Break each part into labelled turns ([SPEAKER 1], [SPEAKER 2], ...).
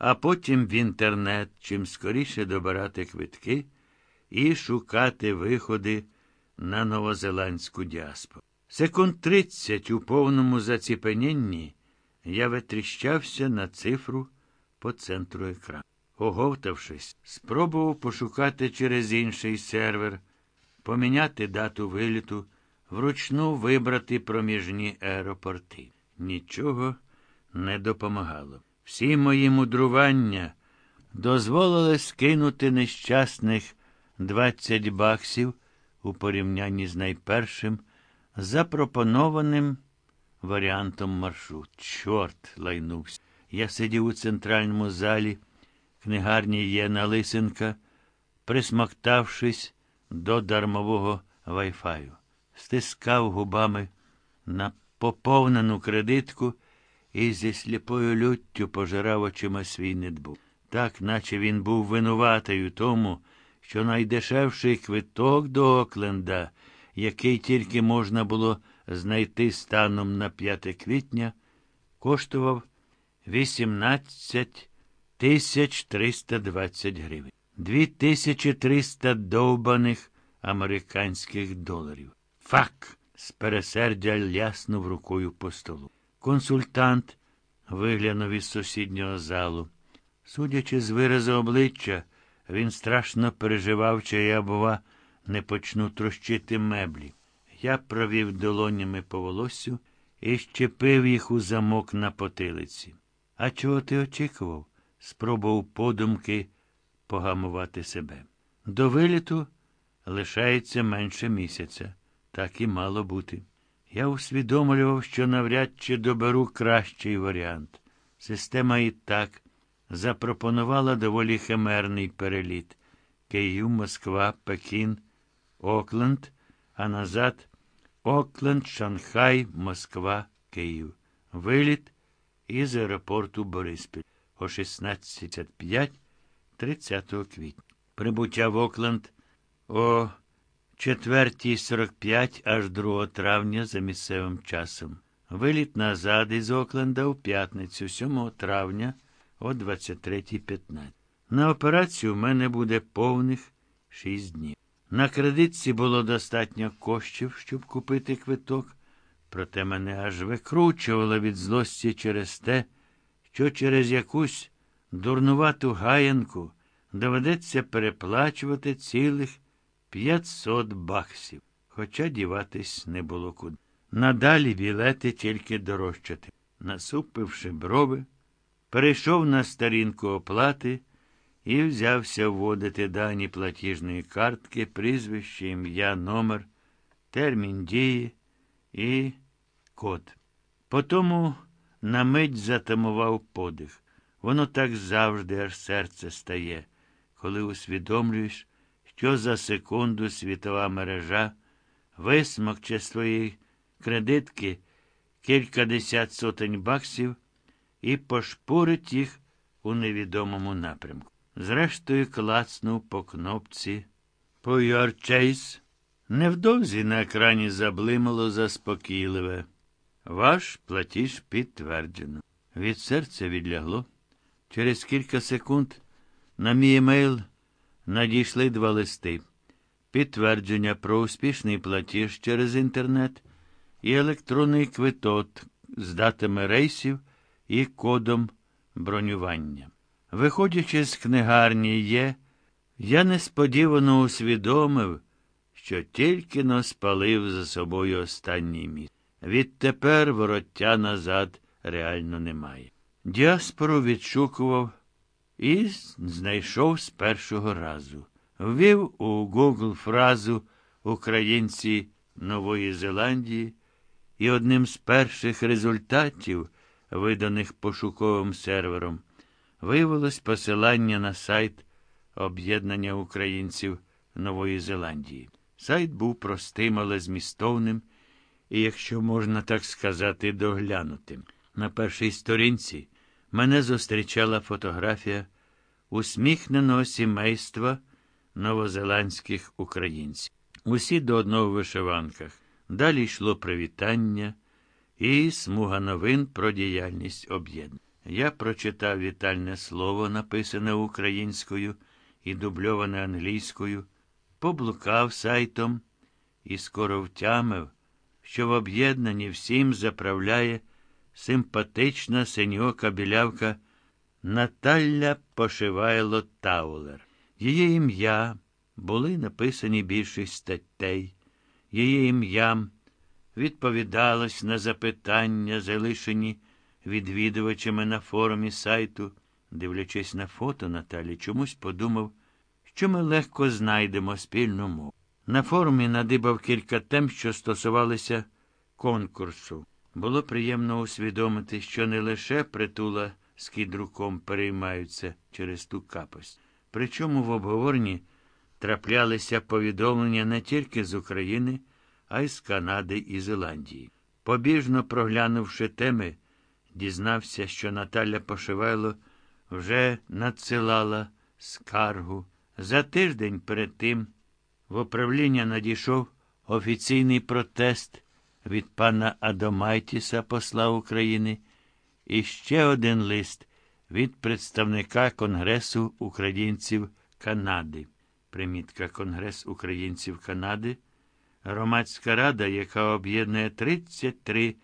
[SPEAKER 1] а потім в інтернет, чим скоріше добирати квитки і шукати виходи на новозеландську діаспору. Секунд тридцять у повному заціпенінні я витріщався на цифру по центру екрану. Оговтавшись, спробував пошукати через інший сервер, поміняти дату виліту, вручну вибрати проміжні аеропорти. Нічого не допомагало. Всі мої мудрування дозволили скинути нещасних 20 баксів у порівнянні з найпершим запропонованим варіантом маршрут. Чорт лайнувся. Я сидів у центральному залі, книгарні Єна Лисенка, присмоктавшись до дармового вайфаю, стискав губами на поповнену кредитку і зі сліпою люттю пожирав очима свій недбув. Так, наче він був винуватий у тому, що найдешевший квиток до Окленда, який тільки можна було знайти станом на 5 квітня, коштував 18 тисяч 320 гривень. 2300 довбаних американських доларів. Фак! з пересердя ляснув рукою по столу. Консультант виглянув із сусіднього залу. Судячи з виразу обличчя, він страшно переживав, чи я, бува, не почну трощити меблі. Я провів долонями по волосю і щепив їх у замок на потилиці. А чого ти очікував? спробував подумки погамувати себе. До виліту лишається менше місяця. Так і мало бути. Я усвідомлював, що навряд чи доберу кращий варіант. Система і так запропонувала доволі химерний переліт Київ, Москва, Пекін, Окленд, а назад Окленд, Шанхай, Москва, Київ. Виліт із аеропорту Бориспіль о 16.05 30 квітня. Прибуття в Окленд о 4.45 аж 2 травня за місцевим часом. Виліт назад із Окленда у п'ятницю, 7 травня о 23.15. На операцію в мене буде повних 6 днів. На кредитці було достатньо коштів, щоб купити квиток, проте мене аж викручувало від злості через те, що через якусь дурнувату гаянку доведеться переплачувати цілих 500 баксів, хоча діватись не було куди. Надалі білети тільки дорожчати. Насупивши брови, перейшов на сторінку оплати і взявся вводити дані платіжної картки, прізвище, ім'я, номер, термін дії і код. Потому на мить затамував подих. Воно так завжди аж серце стає, коли усвідомлюєш, що за секунду світова мережа висмокче свої кредитки кількадесят сотень баксів і пошпурить їх у невідомому напрямку. Зрештою, клацнув по кнопці по Your Chase. Невдовзі на екрані заблимало заспокійливе. Ваш платіж підтверджено. Від серця відлягло. Через кілька секунд на мій емейл надійшли два листи. Підтвердження про успішний платіж через інтернет і електронний квиток з датами рейсів і кодом бронювання. Виходячи з книгарні є, я несподівано усвідомив, що тільки но спалив за собою останній міст. Відтепер вороття назад реально немає. Діаспору відшукував і знайшов з першого разу. Ввів у Google фразу Українці Нової Зеландії, і одним з перших результатів, виданих пошуковим сервером, виявилось посилання на сайт Об'єднання українців Нової Зеландії. Сайт був простим, але змістовним і, якщо можна так сказати, доглянутим. На першій сторінці мене зустрічала фотографія усміхненого сімейства новозеландських українців. Усі до одного в вишиванках. Далі йшло привітання і смуга новин про діяльність об'єднання. Я прочитав вітальне слово, написане українською і дубльоване англійською, поблукав сайтом і скоро втямив, що в об'єднанні всім заправляє симпатична синьока білявка Наталя Пошивайло Таулер. Її ім'я були написані більшість статей. Її ім'ям відповідалось на запитання, залишені відвідувачами на форумі сайту. Дивлячись на фото Наталі, чомусь подумав, що ми легко знайдемо спільну мову. На форумі надибав кілька тем, що стосувалися конкурсу. Було приємно усвідомити, що не лише притула з кідруком переймаються через ту капость. Причому в обговоренні траплялися повідомлення не тільки з України, а й з Канади і Зеландії. Побіжно проглянувши теми, дізнався, що Наталя Пошивайло вже надсилала скаргу. За тиждень перед тим в управління надійшов офіційний протест від пана Адамайтіса, посла України, і ще один лист від представника Конгресу українців Канади. Примітка Конгрес українців Канади, громадська рада, яка об'єднує 33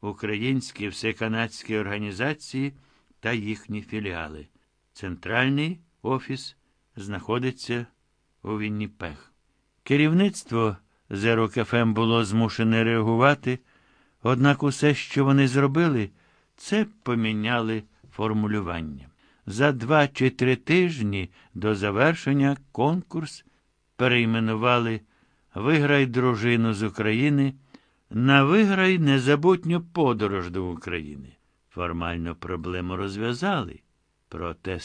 [SPEAKER 1] українські всеканадські організації та їхні філіали. Центральний офіс знаходиться у Вінніпех. Керівництво ЗРОКФМ було змушене реагувати, однак усе, що вони зробили, це поміняли формулювання. За два чи три тижні до завершення конкурс перейменували Виграй дружину з України на Виграй незабутню подорож до України. Формально проблему розв'язали, проте